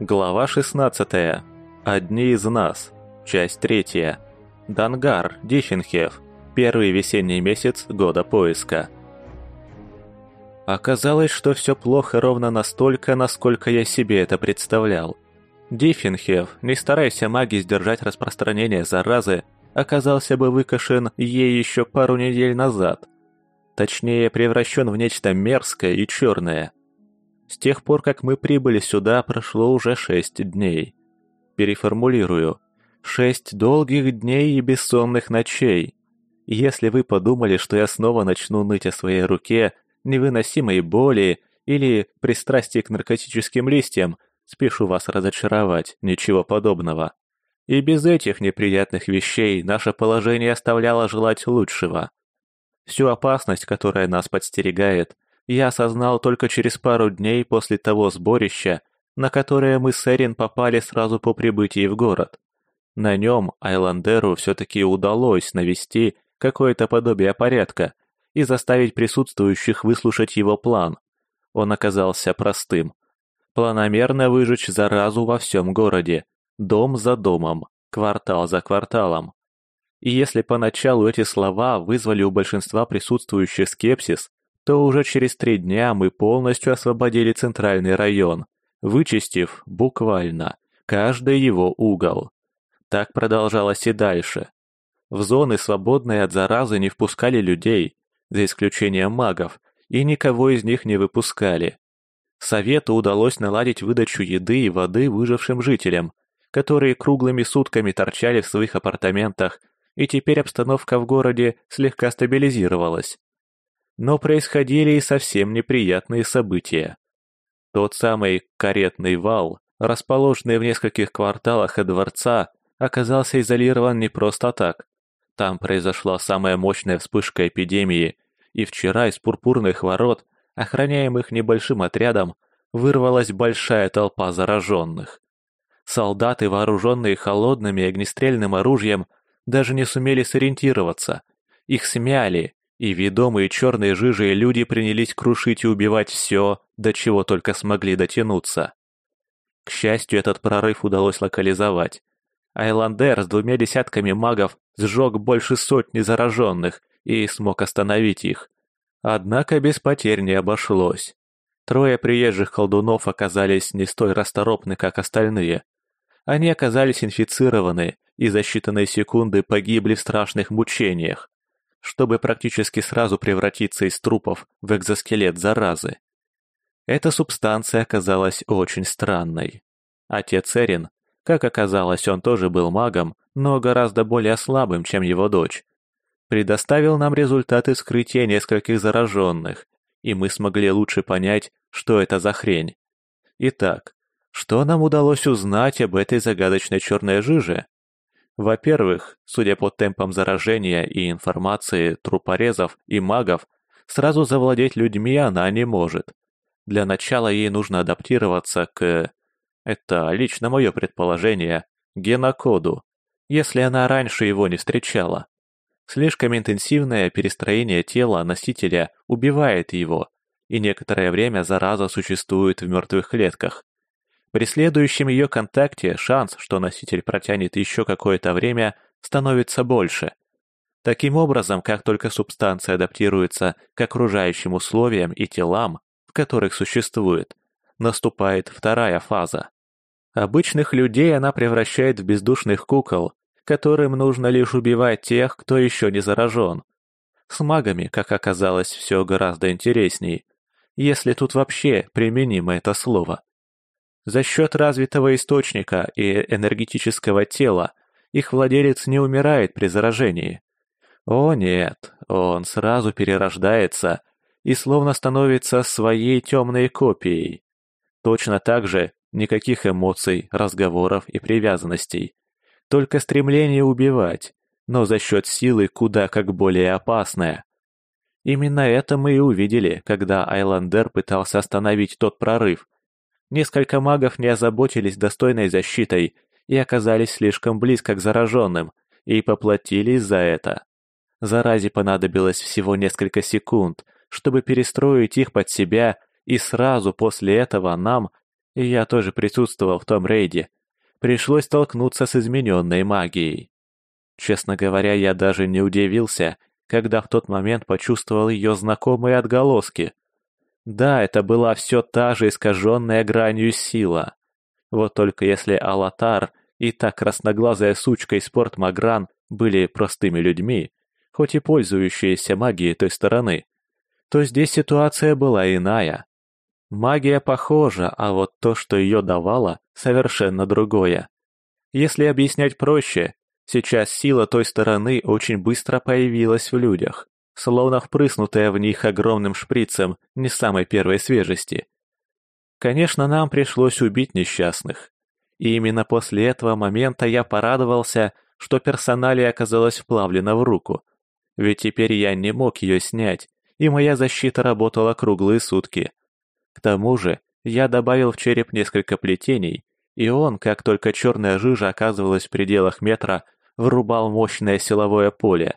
Глава 16. Одни из нас. Часть 3. Дангар, Диффенхев. Первый весенний месяц года поиска. Оказалось, что все плохо ровно настолько, насколько я себе это представлял. Диффенхев, не старайся маги сдержать распространение заразы, оказался бы выкашен ей еще пару недель назад. Точнее, превращен в нечто мерзкое и черное – с тех пор, как мы прибыли сюда, прошло уже шесть дней. Переформулирую. Шесть долгих дней и бессонных ночей. Если вы подумали, что я снова начну ныть о своей руке, невыносимой боли или пристрастии к наркотическим листьям, спешу вас разочаровать, ничего подобного. И без этих неприятных вещей наше положение оставляло желать лучшего. Всю опасность, которая нас подстерегает, я осознал только через пару дней после того сборища, на которое мы с Эрин попали сразу по прибытии в город. На нем Айландеру все-таки удалось навести какое-то подобие порядка и заставить присутствующих выслушать его план. Он оказался простым. Планомерно выжечь заразу во всем городе, дом за домом, квартал за кварталом. И если поначалу эти слова вызвали у большинства присутствующих скепсис, то уже через три дня мы полностью освободили центральный район, вычистив, буквально, каждый его угол. Так продолжалось и дальше. В зоны, свободные от заразы, не впускали людей, за исключением магов, и никого из них не выпускали. Совету удалось наладить выдачу еды и воды выжившим жителям, которые круглыми сутками торчали в своих апартаментах, и теперь обстановка в городе слегка стабилизировалась. Но происходили и совсем неприятные события. Тот самый каретный вал, расположенный в нескольких кварталах от дворца, оказался изолирован не просто так. Там произошла самая мощная вспышка эпидемии, и вчера из пурпурных ворот, охраняемых небольшим отрядом, вырвалась большая толпа зараженных. Солдаты, вооруженные холодным и огнестрельным оружием, даже не сумели сориентироваться. Их смяли, и ведомые черные жижи люди принялись крушить и убивать все, до чего только смогли дотянуться. К счастью, этот прорыв удалось локализовать. Айландер с двумя десятками магов сжег больше сотни зараженных и смог остановить их. Однако без потерь не обошлось. Трое приезжих колдунов оказались не столь расторопны, как остальные. Они оказались инфицированы и за считанные секунды погибли в страшных мучениях чтобы практически сразу превратиться из трупов в экзоскелет заразы. Эта субстанция оказалась очень странной. Отец Эрин, как оказалось, он тоже был магом, но гораздо более слабым, чем его дочь, предоставил нам результаты вскрытия нескольких зараженных, и мы смогли лучше понять, что это за хрень. Итак, что нам удалось узнать об этой загадочной черной жиже? Во-первых, судя по темпам заражения и информации трупорезов и магов, сразу завладеть людьми она не может. Для начала ей нужно адаптироваться к... Это лично мое предположение, генокоду, если она раньше его не встречала. Слишком интенсивное перестроение тела носителя убивает его, и некоторое время зараза существует в мертвых клетках. При следующем ее контакте шанс, что носитель протянет еще какое-то время, становится больше. Таким образом, как только субстанция адаптируется к окружающим условиям и телам, в которых существует, наступает вторая фаза. Обычных людей она превращает в бездушных кукол, которым нужно лишь убивать тех, кто еще не заражен. С магами, как оказалось, все гораздо интересней, если тут вообще применимо это слово. За счет развитого источника и энергетического тела их владелец не умирает при заражении. О нет, он сразу перерождается и словно становится своей темной копией. Точно так же никаких эмоций, разговоров и привязанностей. Только стремление убивать, но за счет силы куда как более опасное. Именно это мы и увидели, когда Айландер пытался остановить тот прорыв, Несколько магов не озаботились достойной защитой и оказались слишком близко к зараженным, и поплатились за это. Заразе понадобилось всего несколько секунд, чтобы перестроить их под себя, и сразу после этого нам, И я тоже присутствовал в том рейде. Пришлось столкнуться с измененной магией. Честно говоря, я даже не удивился, когда в тот момент почувствовал ее знакомые отголоски. Да, это была все та же искаженная гранью сила. Вот только если Алатар и та красноглазая сучка из Порт Магран были простыми людьми, хоть и пользующиеся магией той стороны, то здесь ситуация была иная. Магия похожа, а вот то, что ее давало, совершенно другое. Если объяснять проще, сейчас сила той стороны очень быстро появилась в людях, словно впрыснутая в них огромным шприцем не самой первой свежести. Конечно, нам пришлось убить несчастных. И именно после этого момента я порадовался, что персоналия оказалась вплавлена в руку. Ведь теперь я не мог ее снять, и моя защита работала круглые сутки. К тому же я добавил в череп несколько плетений, и он, как только черная жижа оказывалась в пределах метра, врубал мощное силовое поле.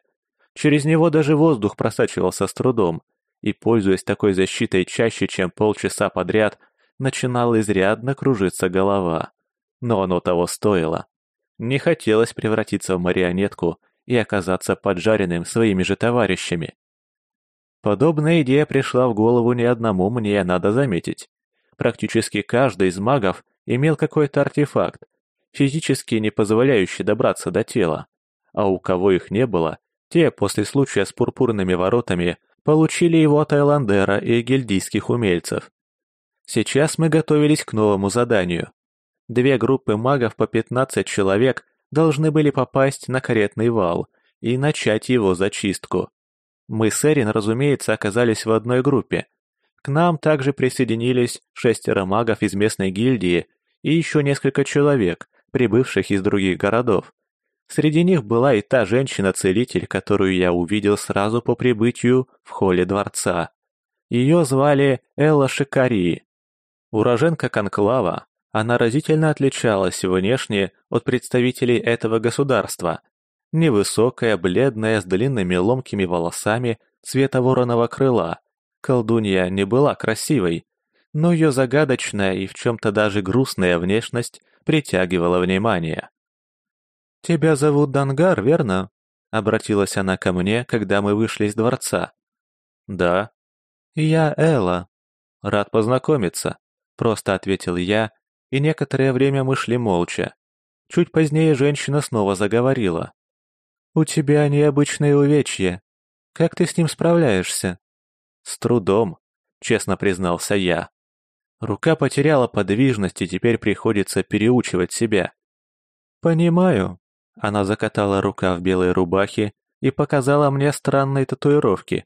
Через него даже воздух просачивался с трудом, и, пользуясь такой защитой чаще, чем полчаса подряд, начинала изрядно кружиться голова. Но оно того стоило. Не хотелось превратиться в марионетку и оказаться поджаренным своими же товарищами. Подобная идея пришла в голову не одному мне, надо заметить. Практически каждый из магов имел какой-то артефакт, физически не позволяющий добраться до тела. А у кого их не было, те после случая с пурпурными воротами получили его от Айландера и гильдийских умельцев. Сейчас мы готовились к новому заданию. Две группы магов по 15 человек должны были попасть на каретный вал и начать его зачистку. Мы с Эрин, разумеется, оказались в одной группе. К нам также присоединились шестеро магов из местной гильдии и еще несколько человек, прибывших из других городов. Среди них была и та женщина-целитель, которую я увидел сразу по прибытию в холле дворца. Ее звали Элла Шикари. Уроженка Конклава, она разительно отличалась внешне от представителей этого государства. Невысокая, бледная, с длинными ломкими волосами цвета вороного крыла. Колдунья не была красивой, но ее загадочная и в чем-то даже грустная внешность притягивала внимание. «Тебя зовут Дангар, верно?» — обратилась она ко мне, когда мы вышли из дворца. «Да». «Я Элла. Рад познакомиться», — просто ответил я, и некоторое время мы шли молча. Чуть позднее женщина снова заговорила. «У тебя необычное увечье. Как ты с ним справляешься?» «С трудом», — честно признался я. Рука потеряла подвижность, и теперь приходится переучивать себя. «Понимаю», она закатала рука в белой рубахе и показала мне странные татуировки.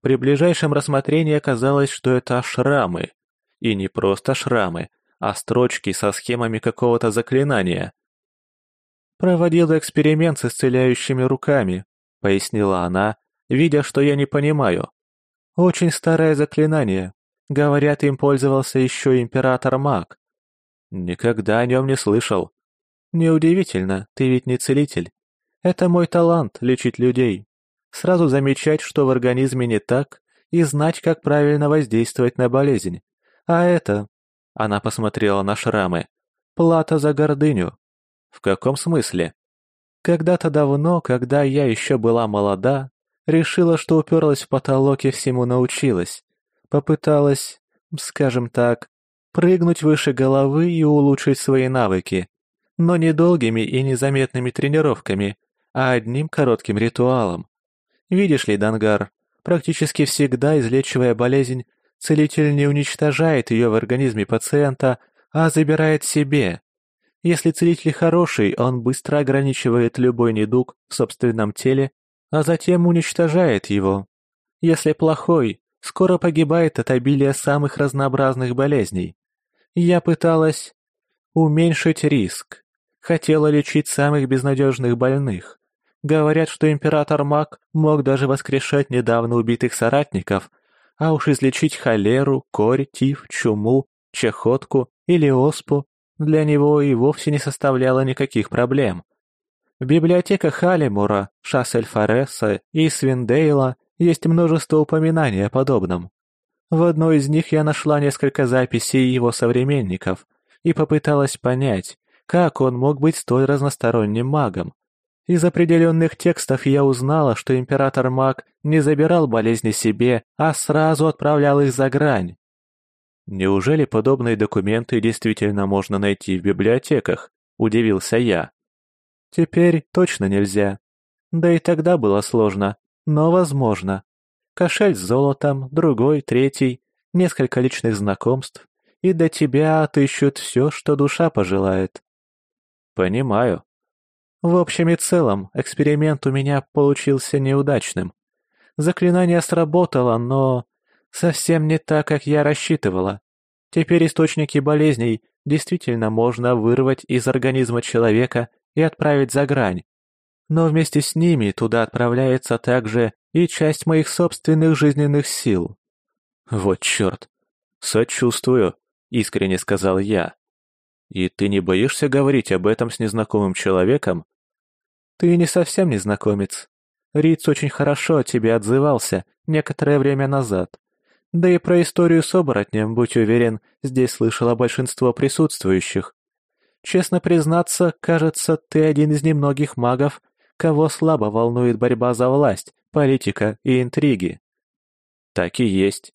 При ближайшем рассмотрении оказалось, что это шрамы. И не просто шрамы, а строчки со схемами какого-то заклинания. «Проводила эксперимент с исцеляющими руками», — пояснила она, видя, что я не понимаю. «Очень старое заклинание. Говорят, им пользовался еще император Маг». «Никогда о нем не слышал», Неудивительно, ты ведь не целитель. Это мой талант — лечить людей. Сразу замечать, что в организме не так, и знать, как правильно воздействовать на болезнь. А это... Она посмотрела на шрамы. Плата за гордыню. В каком смысле? Когда-то давно, когда я еще была молода, решила, что уперлась в потолок и всему научилась. Попыталась, скажем так, прыгнуть выше головы и улучшить свои навыки но не долгими и незаметными тренировками, а одним коротким ритуалом. Видишь ли, Дангар, практически всегда, излечивая болезнь, целитель не уничтожает ее в организме пациента, а забирает себе. Если целитель хороший, он быстро ограничивает любой недуг в собственном теле, а затем уничтожает его. Если плохой, скоро погибает от обилия самых разнообразных болезней. Я пыталась уменьшить риск, Хотела лечить самых безнадежных больных. Говорят, что император Мак мог даже воскрешать недавно убитых соратников, а уж излечить холеру, корь, тиф, чуму, чехотку или оспу для него и вовсе не составляло никаких проблем. В библиотеках Халимура, Шассельфареса и Свиндейла есть множество упоминаний о подобном. В одной из них я нашла несколько записей его современников и попыталась понять, как он мог быть столь разносторонним магом. Из определенных текстов я узнала, что император-маг не забирал болезни себе, а сразу отправлял их за грань. Неужели подобные документы действительно можно найти в библиотеках? Удивился я. Теперь точно нельзя. Да и тогда было сложно, но возможно. Кошель с золотом, другой, третий, несколько личных знакомств, и до тебя отыщут все, что душа пожелает. Понимаю. В общем и целом, эксперимент у меня получился неудачным. Заклинание сработало, но совсем не так, как я рассчитывала. Теперь источники болезней действительно можно вырвать из организма человека и отправить за грань. Но вместе с ними туда отправляется также и часть моих собственных жизненных сил. Вот черт. Сочувствую, искренне сказал я. И ты не боишься говорить об этом с незнакомым человеком? Ты не совсем незнакомец. Риц очень хорошо о тебе отзывался некоторое время назад. Да и про историю с оборотнем, будь уверен, здесь слышало большинство присутствующих. Честно признаться, кажется, ты один из немногих магов, кого слабо волнует борьба за власть, политика и интриги. Так и есть.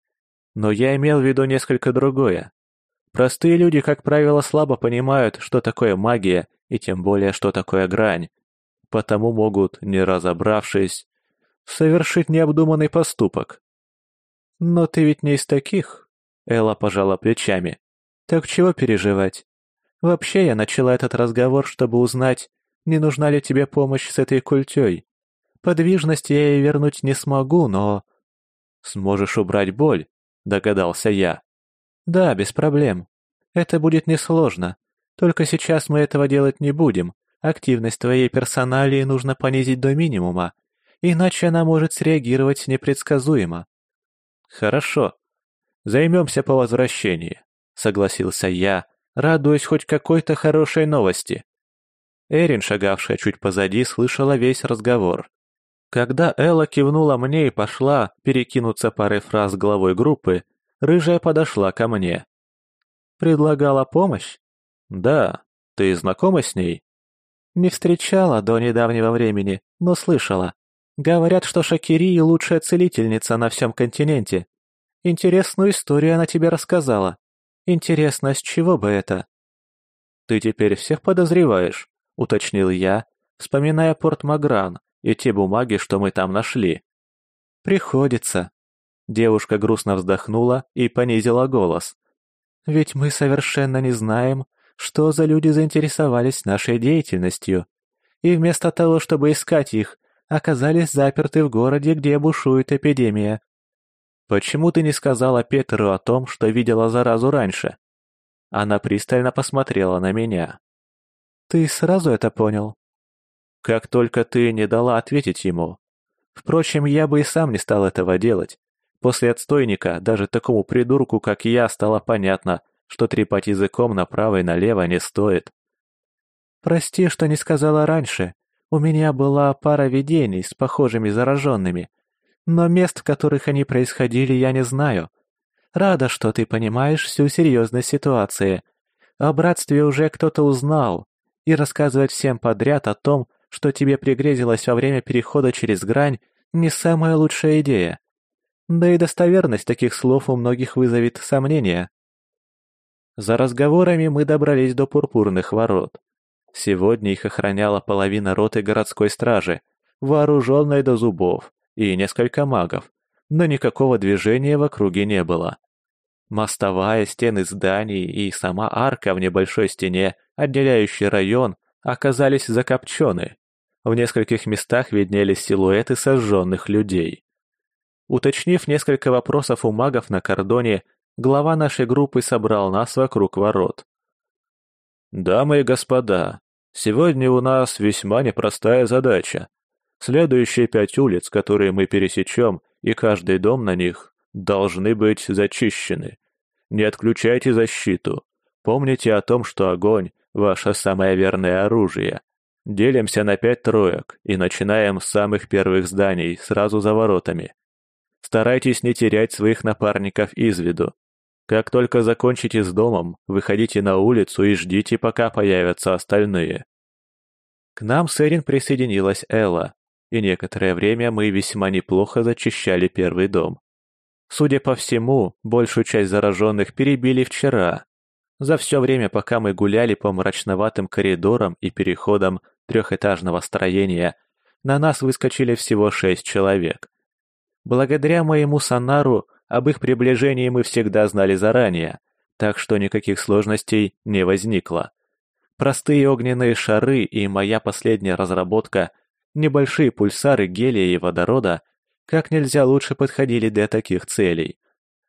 Но я имел в виду несколько другое. Простые люди, как правило, слабо понимают, что такое магия и тем более, что такое грань. Потому могут, не разобравшись, совершить необдуманный поступок. «Но ты ведь не из таких», — Элла пожала плечами. «Так чего переживать? Вообще я начала этот разговор, чтобы узнать, не нужна ли тебе помощь с этой культей. Подвижность я ей вернуть не смогу, но...» «Сможешь убрать боль?» — догадался я. «Да, без проблем. Это будет несложно. Только сейчас мы этого делать не будем. Активность твоей персоналии нужно понизить до минимума, иначе она может среагировать непредсказуемо. «Хорошо. Займемся по возвращении», — согласился я, радуясь хоть какой-то хорошей новости. Эрин, шагавшая чуть позади, слышала весь разговор. Когда Элла кивнула мне и пошла перекинуться парой фраз главой группы, рыжая подошла ко мне. «Предлагала помощь?» «Да. Ты знакома с ней?» «Не встречала до недавнего времени, но слышала. Говорят, что Шакири – лучшая целительница на всем континенте. Интересную историю она тебе рассказала. Интересно, с чего бы это? Ты теперь всех подозреваешь, уточнил я, вспоминая порт Магран и те бумаги, что мы там нашли. Приходится. Девушка грустно вздохнула и понизила голос. Ведь мы совершенно не знаем, что за люди заинтересовались нашей деятельностью. И вместо того, чтобы искать их, оказались заперты в городе, где бушует эпидемия. Почему ты не сказала Петру о том, что видела заразу раньше? Она пристально посмотрела на меня. Ты сразу это понял? Как только ты не дала ответить ему. Впрочем, я бы и сам не стал этого делать. После отстойника даже такому придурку, как я, стало понятно, что трепать языком направо и налево не стоит. Прости, что не сказала раньше. У меня была пара видений с похожими зараженными, но мест, в которых они происходили, я не знаю. Рада, что ты понимаешь всю серьезность ситуации. О братстве уже кто-то узнал, и рассказывать всем подряд о том, что тебе пригрезилось во время перехода через грань, не самая лучшая идея. Да и достоверность таких слов у многих вызовет сомнения. За разговорами мы добрались до пурпурных ворот. Сегодня их охраняла половина роты городской стражи, вооруженной до зубов, и несколько магов, но никакого движения в округе не было. Мостовая, стены зданий и сама арка в небольшой стене, отделяющей район, оказались закопчены. В нескольких местах виднелись силуэты сожженных людей. Уточнив несколько вопросов у магов на кордоне, глава нашей группы собрал нас вокруг ворот. «Дамы и господа, сегодня у нас весьма непростая задача. Следующие пять улиц, которые мы пересечем, и каждый дом на них, должны быть зачищены. Не отключайте защиту. Помните о том, что огонь – ваше самое верное оружие. Делимся на пять троек и начинаем с самых первых зданий, сразу за воротами. Старайтесь не терять своих напарников из виду. Как только закончите с домом, выходите на улицу и ждите, пока появятся остальные. К нам с Эрин присоединилась Элла, и некоторое время мы весьма неплохо зачищали первый дом. Судя по всему, большую часть зараженных перебили вчера. За все время, пока мы гуляли по мрачноватым коридорам и переходам трехэтажного строения, на нас выскочили всего шесть человек. Благодаря моему сонару об их приближении мы всегда знали заранее, так что никаких сложностей не возникло. Простые огненные шары и моя последняя разработка, небольшие пульсары гелия и водорода, как нельзя лучше подходили для таких целей.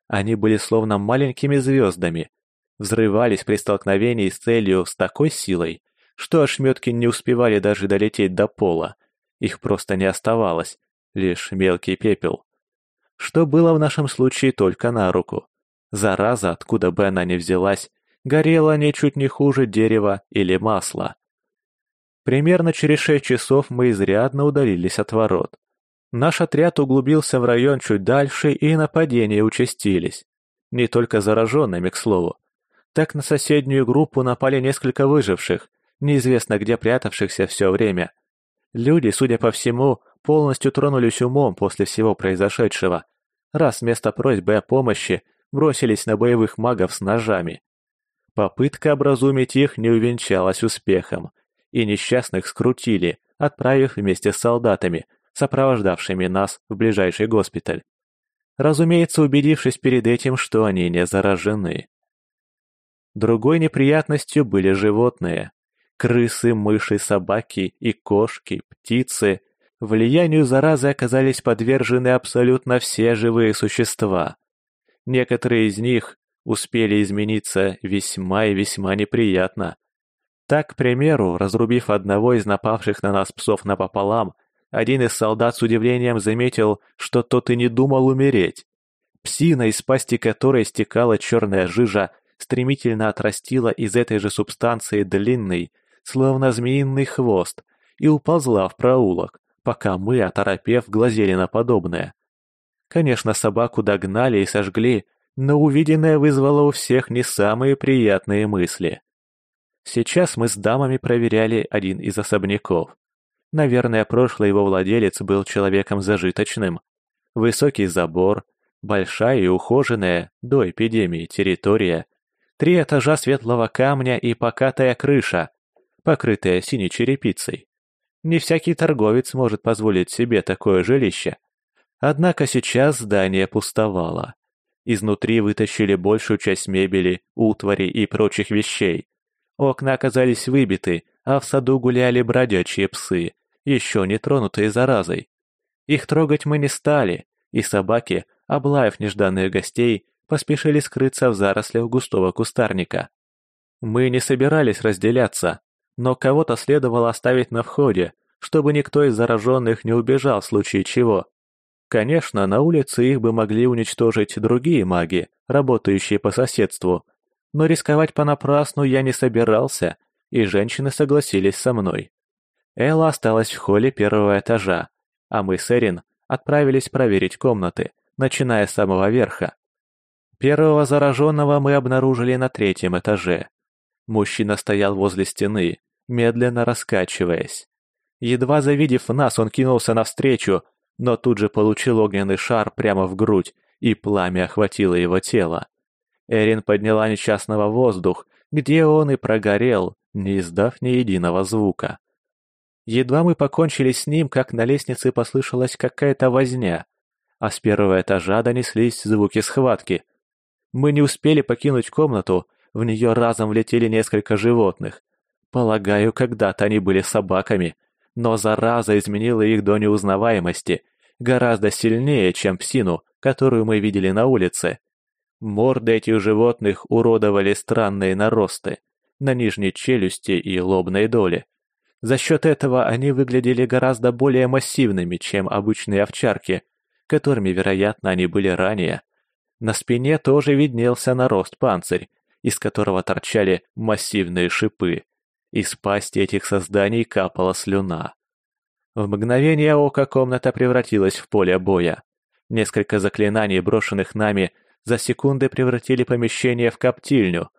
Они были словно маленькими звездами, взрывались при столкновении с целью с такой силой, что ошметки не успевали даже долететь до пола, их просто не оставалось, лишь мелкий пепел. Что было в нашем случае только на руку. Зараза, откуда бы она ни взялась, горела ничуть не хуже дерева или масла. Примерно через шесть часов мы изрядно удалились от ворот. Наш отряд углубился в район чуть дальше, и нападения участились. Не только зараженными, к слову. Так на соседнюю группу напали несколько выживших, неизвестно где прятавшихся все время. Люди, судя по всему, полностью тронулись умом после всего произошедшего, раз вместо просьбы о помощи бросились на боевых магов с ножами. Попытка образумить их не увенчалась успехом, и несчастных скрутили, отправив вместе с солдатами, сопровождавшими нас в ближайший госпиталь. Разумеется, убедившись перед этим, что они не заражены. Другой неприятностью были животные. Крысы, мыши, собаки и кошки, птицы. Влиянию заразы оказались подвержены абсолютно все живые существа. Некоторые из них успели измениться весьма и весьма неприятно. Так, к примеру, разрубив одного из напавших на нас псов напополам, один из солдат с удивлением заметил, что тот и не думал умереть. Псина, из пасти которой стекала черная жижа, стремительно отрастила из этой же субстанции длинный, словно змеиный хвост, и уползла в проулок, пока мы, оторопев, глазели на подобное. Конечно, собаку догнали и сожгли, но увиденное вызвало у всех не самые приятные мысли. Сейчас мы с дамами проверяли один из особняков. Наверное, прошлый его владелец был человеком зажиточным. Высокий забор, большая и ухоженная, до эпидемии, территория, три этажа светлого камня и покатая крыша, покрытая синей черепицей. Не всякий торговец может позволить себе такое жилище. Однако сейчас здание пустовало. Изнутри вытащили большую часть мебели, утвари и прочих вещей. Окна оказались выбиты, а в саду гуляли бродячие псы, еще не тронутые заразой. Их трогать мы не стали, и собаки, облаив нежданных гостей, поспешили скрыться в зарослях густого кустарника. Мы не собирались разделяться, но кого-то следовало оставить на входе, чтобы никто из зараженных не убежал в случае чего. Конечно, на улице их бы могли уничтожить другие маги, работающие по соседству, но рисковать понапрасну я не собирался, и женщины согласились со мной. Элла осталась в холле первого этажа, а мы с Эрин отправились проверить комнаты, начиная с самого верха. Первого зараженного мы обнаружили на третьем этаже. Мужчина стоял возле стены, медленно раскачиваясь. Едва завидев нас, он кинулся навстречу, но тут же получил огненный шар прямо в грудь, и пламя охватило его тело. Эрин подняла несчастного воздух, где он и прогорел, не издав ни единого звука. Едва мы покончили с ним, как на лестнице послышалась какая-то возня, а с первого этажа донеслись звуки схватки. Мы не успели покинуть комнату, в нее разом влетели несколько животных. Полагаю, когда-то они были собаками, но зараза изменила их до неузнаваемости, гораздо сильнее, чем псину, которую мы видели на улице. Морды этих животных уродовали странные наросты на нижней челюсти и лобной доле. За счет этого они выглядели гораздо более массивными, чем обычные овчарки, которыми, вероятно, они были ранее. На спине тоже виднелся нарост панцирь, из которого торчали массивные шипы. Из пасти этих созданий капала слюна. В мгновение ока комната превратилась в поле боя. Несколько заклинаний, брошенных нами, за секунды превратили помещение в коптильню.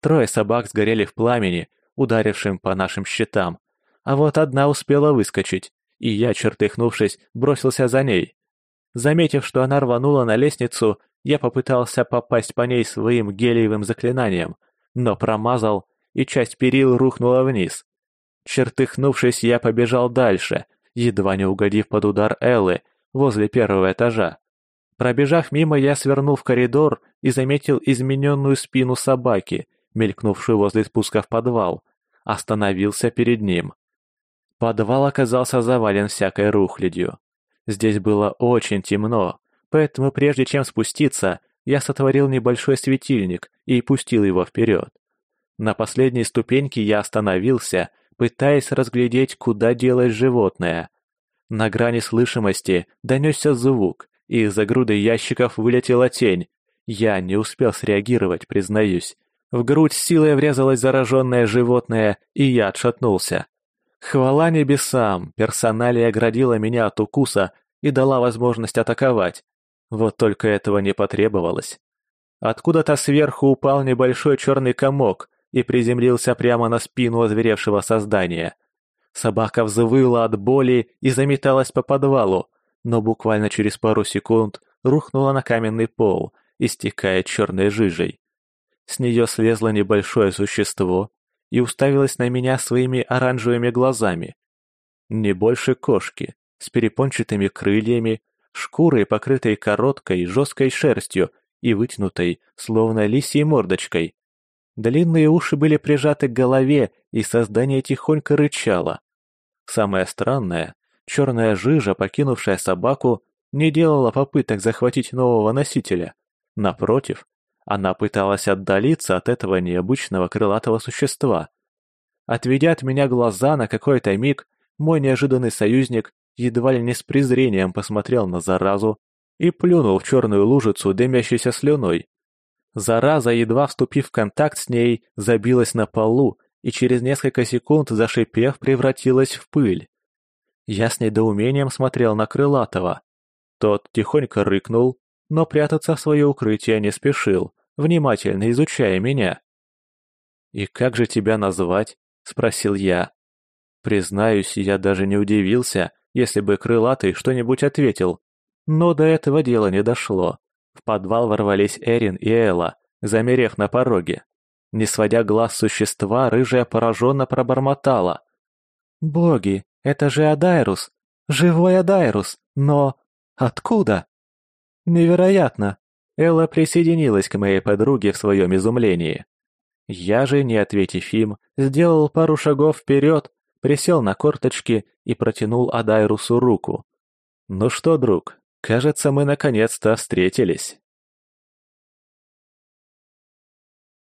Трое собак сгорели в пламени, ударившим по нашим щитам, а вот одна успела выскочить, и я, чертыхнувшись, бросился за ней. Заметив, что она рванула на лестницу, я попытался попасть по ней своим гелиевым заклинанием, но промазал, и часть перил рухнула вниз. Чертыхнувшись, я побежал дальше, едва не угодив под удар Эллы возле первого этажа. Пробежав мимо, я свернул в коридор и заметил измененную спину собаки, мелькнувшую возле спуска в подвал. Остановился перед ним. Подвал оказался завален всякой рухлядью. Здесь было очень темно, поэтому прежде чем спуститься, я сотворил небольшой светильник и пустил его вперед. На последней ступеньке я остановился, пытаясь разглядеть, куда делось животное. На грани слышимости донесся звук, и из-за груды ящиков вылетела тень. Я не успел среагировать, признаюсь. В грудь силой врезалось зараженное животное, и я отшатнулся. Хвала небесам, персоналия оградила меня от укуса и дала возможность атаковать. Вот только этого не потребовалось. Откуда-то сверху упал небольшой черный комок и приземлился прямо на спину озверевшего создания. Собака взвыла от боли и заметалась по подвалу, но буквально через пару секунд рухнула на каменный пол, истекая черной жижей. С нее слезло небольшое существо и уставилась на меня своими оранжевыми глазами. Не больше кошки, с перепончатыми крыльями, шкурой, покрытой короткой, жесткой шерстью и вытянутой, словно лисьей мордочкой. Длинные уши были прижаты к голове, и создание тихонько рычало. Самое странное, черная жижа, покинувшая собаку, не делала попыток захватить нового носителя. Напротив, она пыталась отдалиться от этого необычного крылатого существа. Отведя от меня глаза на какой-то миг, мой неожиданный союзник едва ли не с презрением посмотрел на заразу и плюнул в черную лужицу, дымящейся слюной. Зараза, едва вступив в контакт с ней, забилась на полу и через несколько секунд, зашипев, превратилась в пыль. Я с недоумением смотрел на Крылатого. Тот тихонько рыкнул, но прятаться в свое укрытие не спешил, внимательно изучая меня. «И как же тебя назвать?» — спросил я. Признаюсь, я даже не удивился, если бы крылатый что-нибудь ответил. Но до этого дела не дошло. В подвал ворвались Эрин и Элла, замерев на пороге. Не сводя глаз существа, рыжая пораженно пробормотала. «Боги, это же Адайрус! Живой Адайрус! Но... откуда?» «Невероятно!» Элла присоединилась к моей подруге в своем изумлении. Я же, не ответив им, сделал пару шагов вперед, присел на корточки и протянул Адайрусу руку. «Ну что, друг, кажется, мы наконец-то встретились».